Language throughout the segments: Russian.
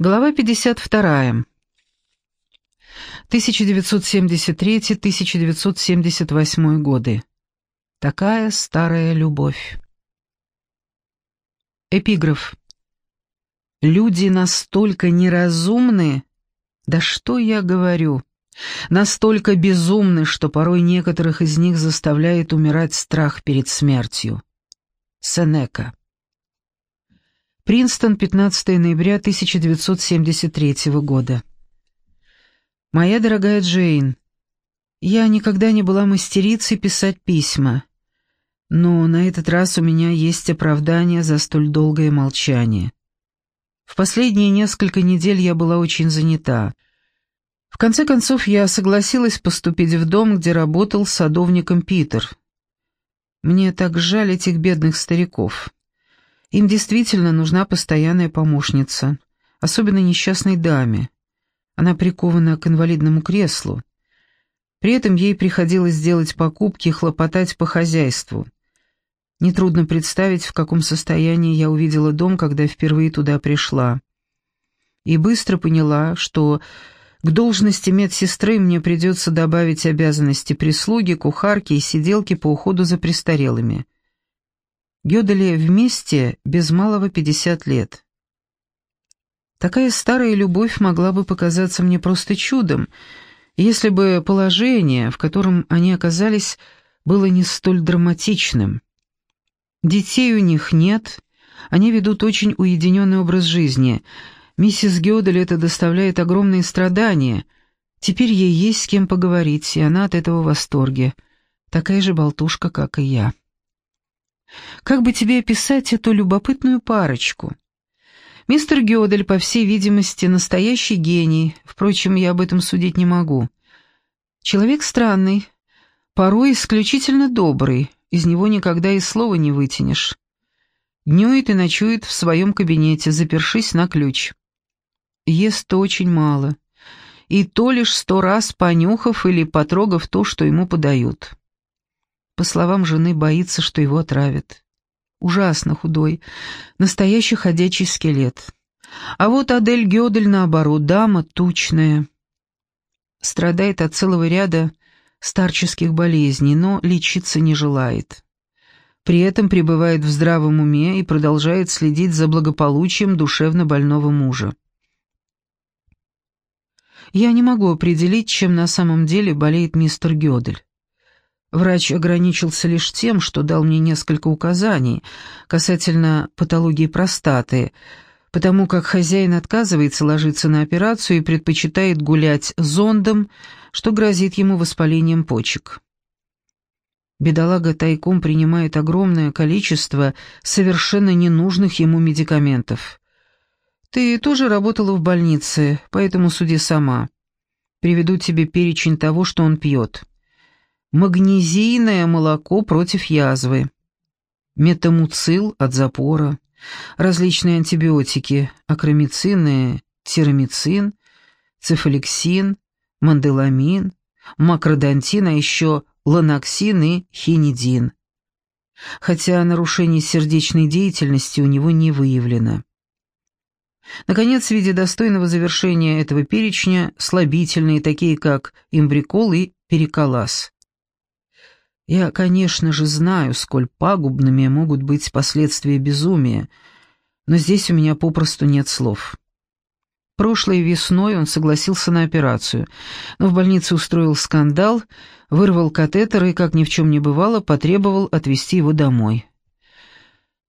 Глава 52. 1973-1978 годы. Такая старая любовь. Эпиграф. Люди настолько неразумны, да что я говорю, настолько безумны, что порой некоторых из них заставляет умирать страх перед смертью. Сенека. Принстон, 15 ноября 1973 года. Моя дорогая Джейн, я никогда не была мастерицей писать письма, но на этот раз у меня есть оправдание за столь долгое молчание. В последние несколько недель я была очень занята. В конце концов, я согласилась поступить в дом, где работал садовником Питер. Мне так жаль этих бедных стариков. Им действительно нужна постоянная помощница, особенно несчастной даме. Она прикована к инвалидному креслу. При этом ей приходилось делать покупки и хлопотать по хозяйству. Нетрудно представить, в каком состоянии я увидела дом, когда впервые туда пришла. И быстро поняла, что к должности медсестры мне придется добавить обязанности прислуги, кухарки и сиделки по уходу за престарелыми. Гёделе вместе без малого 50 лет. Такая старая любовь могла бы показаться мне просто чудом, если бы положение, в котором они оказались, было не столь драматичным. Детей у них нет, они ведут очень уединенный образ жизни. Миссис Гёдель это доставляет огромные страдания. Теперь ей есть с кем поговорить, и она от этого в восторге. Такая же болтушка, как и я. Как бы тебе описать эту любопытную парочку? Мистер Гёдель, по всей видимости, настоящий гений, впрочем, я об этом судить не могу. Человек странный, порой исключительно добрый, из него никогда и слова не вытянешь. Днюет и ночует в своем кабинете, запершись на ключ. Ест очень мало, и то лишь сто раз понюхав или потрогав то, что ему подают. По словам жены, боится, что его отравят. Ужасно худой, настоящий ходячий скелет. А вот Адель Гёдель, наоборот, дама тучная. Страдает от целого ряда старческих болезней, но лечиться не желает. При этом пребывает в здравом уме и продолжает следить за благополучием душевно больного мужа. Я не могу определить, чем на самом деле болеет мистер Гёдель. Врач ограничился лишь тем, что дал мне несколько указаний касательно патологии простаты, потому как хозяин отказывается ложиться на операцию и предпочитает гулять зондом, что грозит ему воспалением почек. Бедолага тайком принимает огромное количество совершенно ненужных ему медикаментов. Ты тоже работала в больнице, поэтому суди сама. Приведу тебе перечень того, что он пьет магнезийное молоко против язвы, метамуцил от запора, различные антибиотики, ахромицин, террамицин, цефалексин, манделамин, макродантин, а еще ланоксин и хинидин. Хотя нарушений сердечной деятельности у него не выявлено. Наконец, в виде достойного завершения этого перечня слабительные, такие как имбрикол и периколаз. Я, конечно же, знаю, сколь пагубными могут быть последствия безумия, но здесь у меня попросту нет слов. Прошлой весной он согласился на операцию, но в больнице устроил скандал, вырвал катетер и, как ни в чем не бывало, потребовал отвезти его домой.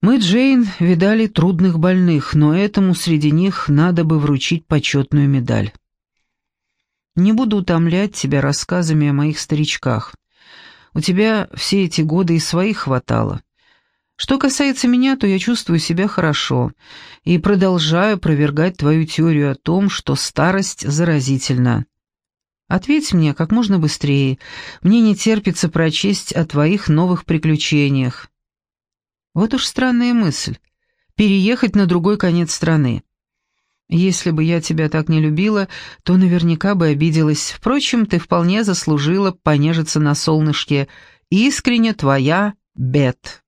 Мы, Джейн, видали трудных больных, но этому среди них надо бы вручить почетную медаль. Не буду утомлять тебя рассказами о моих старичках. У тебя все эти годы и своих хватало. Что касается меня, то я чувствую себя хорошо и продолжаю опровергать твою теорию о том, что старость заразительна. Ответь мне как можно быстрее. Мне не терпится прочесть о твоих новых приключениях. Вот уж странная мысль. Переехать на другой конец страны. Если бы я тебя так не любила, то наверняка бы обиделась. Впрочем, ты вполне заслужила понежиться на солнышке. Искренне твоя Бет.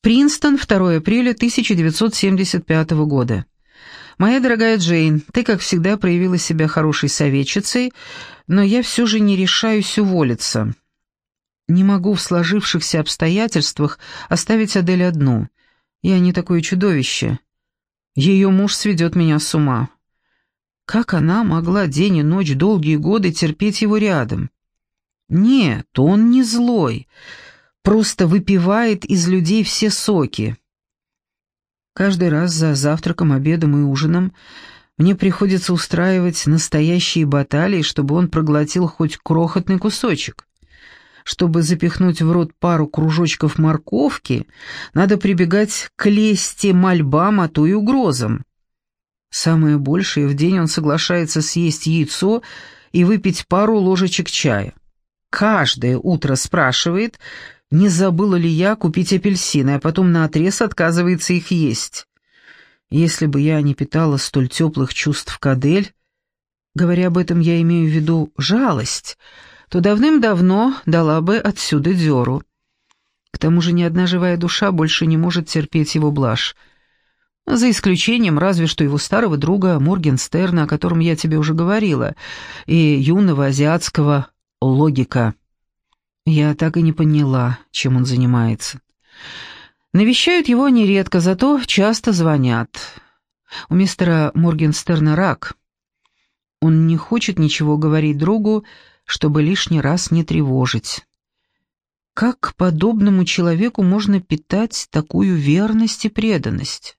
Принстон, 2 апреля 1975 года. Моя дорогая Джейн, ты, как всегда, проявила себя хорошей советчицей, но я все же не решаюсь уволиться. Не могу в сложившихся обстоятельствах оставить Адель одну. Я не такое чудовище. Ее муж сведет меня с ума. Как она могла день и ночь долгие годы терпеть его рядом? Нет, он не злой, просто выпивает из людей все соки. Каждый раз за завтраком, обедом и ужином мне приходится устраивать настоящие баталии, чтобы он проглотил хоть крохотный кусочек. Чтобы запихнуть в рот пару кружочков морковки, надо прибегать к лести, мольбам, а то и угрозам. Самое большее в день он соглашается съесть яйцо и выпить пару ложечек чая. Каждое утро спрашивает, не забыла ли я купить апельсины, а потом наотрез отказывается их есть. Если бы я не питала столь теплых чувств к Адель, говоря об этом, я имею в виду жалость, то давным-давно дала бы отсюда дёру. К тому же ни одна живая душа больше не может терпеть его блажь. За исключением разве что его старого друга Моргенстерна, о котором я тебе уже говорила, и юного азиатского логика. Я так и не поняла, чем он занимается. Навещают его нередко, зато часто звонят. У мистера Моргенстерна рак. Он не хочет ничего говорить другу, чтобы лишний раз не тревожить. Как подобному человеку можно питать такую верность и преданность?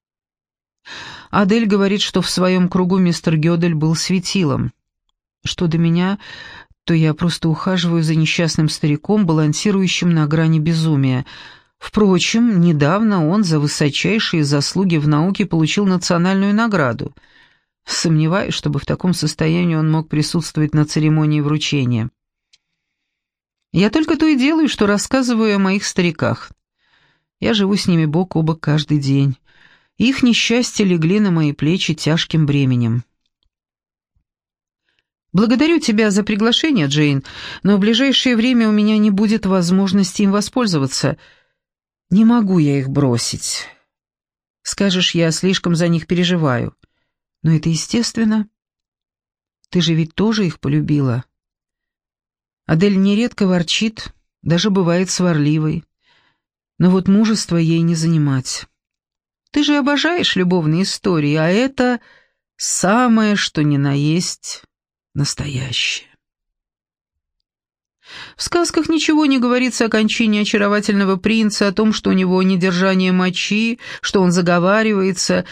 Адель говорит, что в своем кругу мистер Гёдель был светилом. Что до меня, то я просто ухаживаю за несчастным стариком, балансирующим на грани безумия. Впрочем, недавно он за высочайшие заслуги в науке получил национальную награду. Сомневаюсь, чтобы в таком состоянии он мог присутствовать на церемонии вручения. Я только то и делаю, что рассказываю о моих стариках. Я живу с ними бок о бок каждый день. Их несчастья легли на мои плечи тяжким бременем. Благодарю тебя за приглашение, Джейн, но в ближайшее время у меня не будет возможности им воспользоваться. Не могу я их бросить. Скажешь, я слишком за них переживаю. Но это естественно. Ты же ведь тоже их полюбила. Адель нередко ворчит, даже бывает сварливой. Но вот мужество ей не занимать. Ты же обожаешь любовные истории, а это самое, что ни на есть настоящее. В сказках ничего не говорится о кончине очаровательного принца, о том, что у него недержание мочи, что он заговаривается.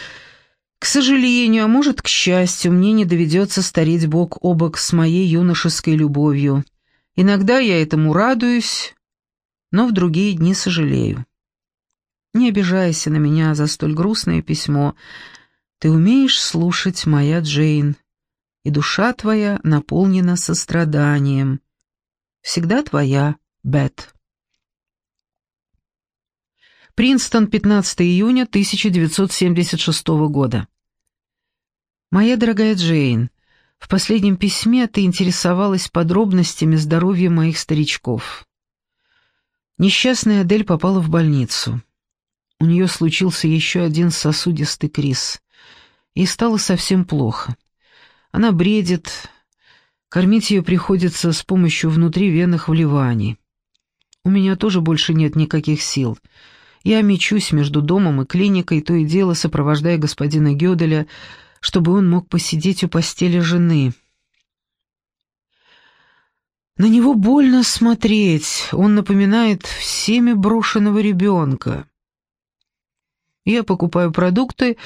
К сожалению, а может, к счастью, мне не доведется стареть бок о бок с моей юношеской любовью. Иногда я этому радуюсь, но в другие дни сожалею. Не обижайся на меня за столь грустное письмо. Ты умеешь слушать, моя Джейн и душа твоя наполнена состраданием. Всегда твоя, Бет. Принстон, 15 июня 1976 года. Моя дорогая Джейн, в последнем письме ты интересовалась подробностями здоровья моих старичков. Несчастная Адель попала в больницу. У нее случился еще один сосудистый криз, и стало совсем плохо. Она бредит. Кормить ее приходится с помощью внутривенных вливаний. У меня тоже больше нет никаких сил. Я мечусь между домом и клиникой, то и дело сопровождая господина Гёделя, чтобы он мог посидеть у постели жены. На него больно смотреть, он напоминает всеми брошенного ребенка. Я покупаю продукты,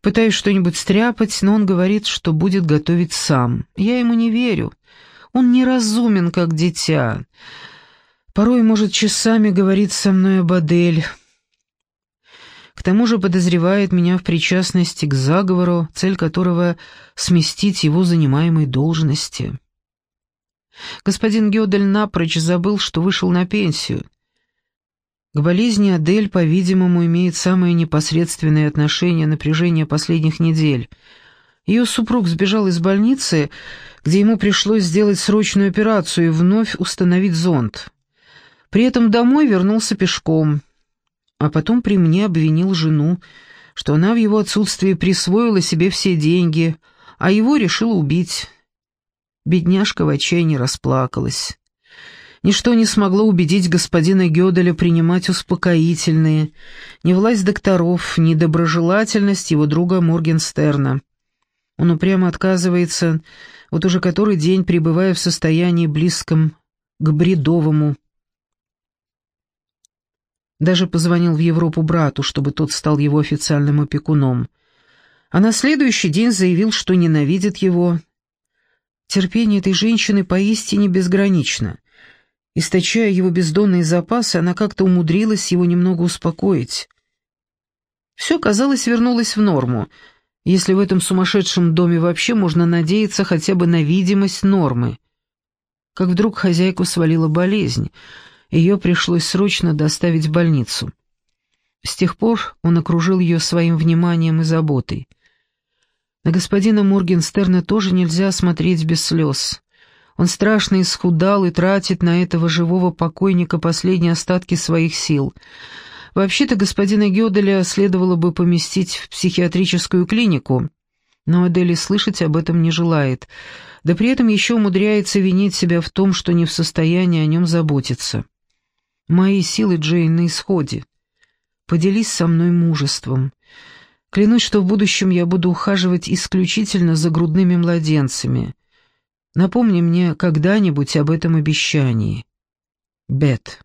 пытаюсь что-нибудь стряпать, но он говорит, что будет готовить сам. Я ему не верю. Он неразумен, как дитя. Порой может часами говорить со мной об Адель. К тому же подозревает меня в причастности к заговору, цель которого — сместить его занимаемой должности. Господин Гёдель напрочь забыл, что вышел на пенсию — к болезни Адель, по-видимому, имеет самое непосредственное отношение напряжение последних недель. Ее супруг сбежал из больницы, где ему пришлось сделать срочную операцию и вновь установить зонд. При этом домой вернулся пешком. А потом при мне обвинил жену, что она в его отсутствии присвоила себе все деньги, а его решила убить. Бедняжка в отчаянии расплакалась. Ничто не смогло убедить господина Гёделя принимать успокоительные, ни власть докторов, ни доброжелательность его друга Моргенстерна. Он упрямо отказывается, вот уже который день пребывая в состоянии близком к бредовому. Даже позвонил в Европу брату, чтобы тот стал его официальным опекуном. А на следующий день заявил, что ненавидит его. Терпение этой женщины поистине безгранично. Источая его бездонные запасы, она как-то умудрилась его немного успокоить. Все, казалось, вернулось в норму, если в этом сумасшедшем доме вообще можно надеяться хотя бы на видимость нормы. Как вдруг хозяйку свалила болезнь — ее пришлось срочно доставить в больницу. С тех пор он окружил ее своим вниманием и заботой. На господина Моргенстерна тоже нельзя смотреть без слез. Он страшно исхудал и тратит на этого живого покойника последние остатки своих сил. Вообще-то господина Гёделя следовало бы поместить в психиатрическую клинику, но Адели слышать об этом не желает, да при этом еще умудряется винить себя в том, что не в состоянии о нем заботиться. Мои силы, Джейн, на исходе. Поделись со мной мужеством. Клянусь, что в будущем я буду ухаживать исключительно за грудными младенцами. Напомни мне когда-нибудь об этом обещании. Бет.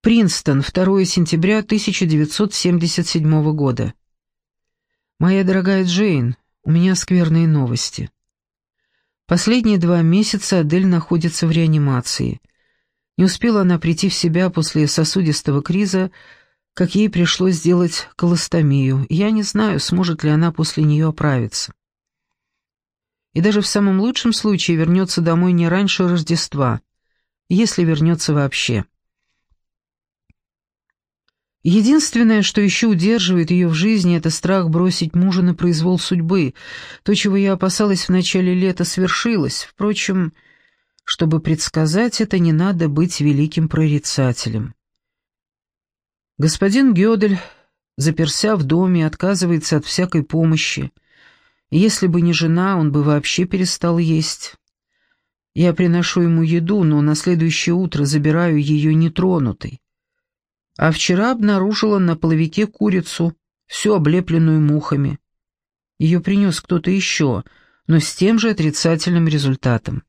Принстон, 2 сентября 1977 года. Моя дорогая Джейн, у меня скверные новости. Последние два месяца Адель находится в реанимации. Не успела она прийти в себя после сосудистого криза, как ей пришлось сделать колостомию. Я не знаю, сможет ли она после нее оправиться. И даже в самом лучшем случае вернется домой не раньше Рождества, если вернется вообще. Единственное, что еще удерживает ее в жизни, это страх бросить мужа на произвол судьбы. То, чего я опасалась в начале лета, свершилось. Впрочем, чтобы предсказать это, не надо быть великим прорицателем. Господин Гёдель, заперся в доме, отказывается от всякой помощи. Если бы не жена, он бы вообще перестал есть. Я приношу ему еду, но на следующее утро забираю ее нетронутой а вчера обнаружила на половике курицу, всю облепленную мухами. Ее принес кто-то еще, но с тем же отрицательным результатом.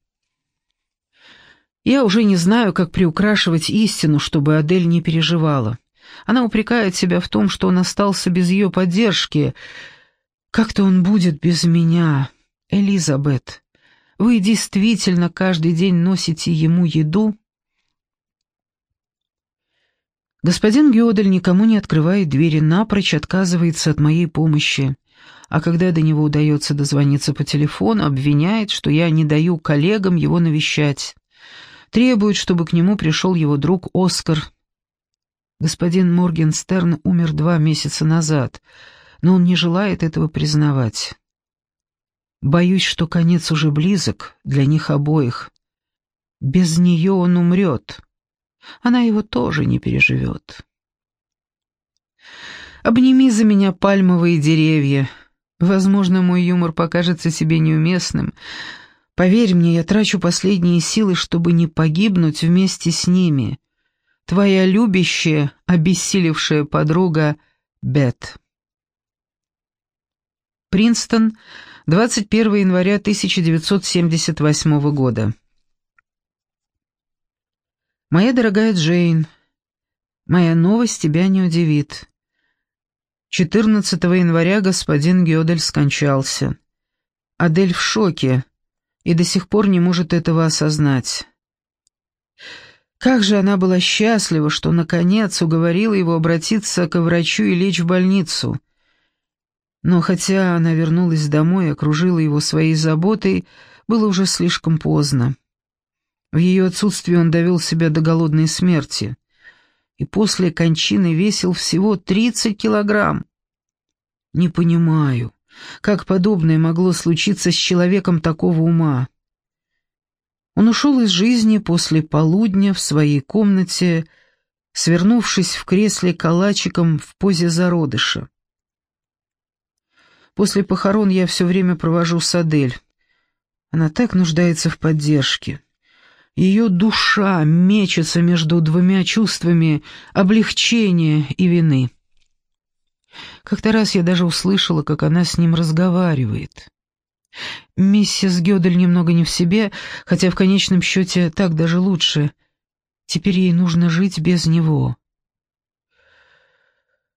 Я уже не знаю, как приукрашивать истину, чтобы Адель не переживала. Она упрекает себя в том, что он остался без ее поддержки. Как-то он будет без меня. Элизабет, вы действительно каждый день носите ему еду? Господин Гёдель никому не открывает двери, напрочь отказывается от моей помощи. А когда до него удается дозвониться по телефону, обвиняет, что я не даю коллегам его навещать. Требует, чтобы к нему пришел его друг Оскар. Господин Моргенстерн умер два месяца назад, но он не желает этого признавать. Боюсь, что конец уже близок для них обоих. Без нее он умрет она его тоже не переживет. Обними за меня пальмовые деревья. Возможно, мой юмор покажется себе неуместным. Поверь мне, я трачу последние силы, чтобы не погибнуть вместе с ними. Твоя любящая, обессилевшая подруга Бет. Принстон, 21 января 1978 года. «Моя дорогая Джейн, моя новость тебя не удивит. 14 января господин Гёдель скончался. Адель в шоке и до сих пор не может этого осознать. Как же она была счастлива, что, наконец, уговорила его обратиться к врачу и лечь в больницу. Но хотя она вернулась домой и окружила его своей заботой, было уже слишком поздно. В ее отсутствие он довел себя до голодной смерти. И после кончины весил всего 30 килограмм. Не понимаю, как подобное могло случиться с человеком такого ума. Он ушел из жизни после полудня в своей комнате свернувшись в кресле калачиком в позе зародыша. После похорон я все время провожу с Адель. Она так нуждается в поддержке. Ее душа мечется между двумя чувствами облегчения и вины. Как-то раз я даже услышала, как она с ним разговаривает. Миссис Гёдель немного не в себе, хотя в конечном счете так даже лучше. Теперь ей нужно жить без него.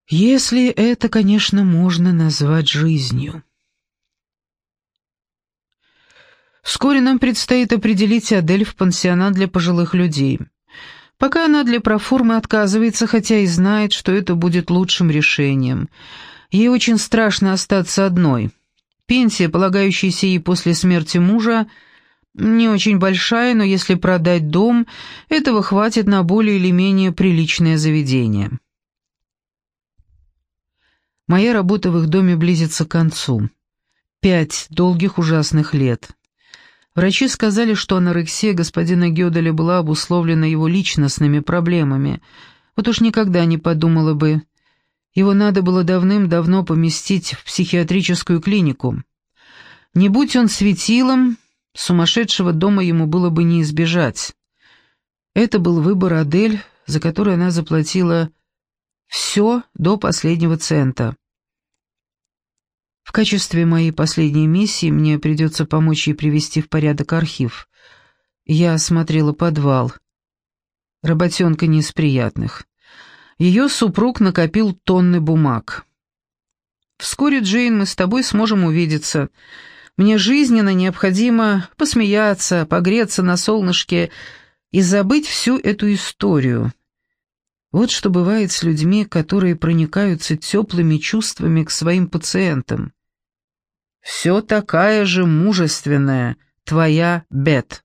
Если это, конечно, можно назвать жизнью. Вскоре нам предстоит определить Адель в пансионат для пожилых людей. Пока она для проформы отказывается, хотя и знает, что это будет лучшим решением. Ей очень страшно остаться одной. Пенсия, полагающаяся ей после смерти мужа, не очень большая, но если продать дом, этого хватит на более или менее приличное заведение. Моя работа в их доме близится к концу. Пять долгих ужасных лет. Врачи сказали, что анорексия господина Гёделя была обусловлена его личностными проблемами. Вот уж никогда не подумала бы. Его надо было давным-давно поместить в психиатрическую клинику. Не будь он светилом, сумасшедшего дома ему было бы не избежать. Это был выбор Адель, за который она заплатила все до последнего цента. В качестве моей последней миссии мне придется помочь ей привести в порядок архив. Я осмотрела подвал. Работенка не из приятных. Ее супруг накопил тонны бумаг. «Вскоре, Джейн, мы с тобой сможем увидеться. Мне жизненно необходимо посмеяться, погреться на солнышке и забыть всю эту историю. Вот что бывает с людьми, которые проникаются теплыми чувствами к своим пациентам. Все такая же мужественная, твоя Бет.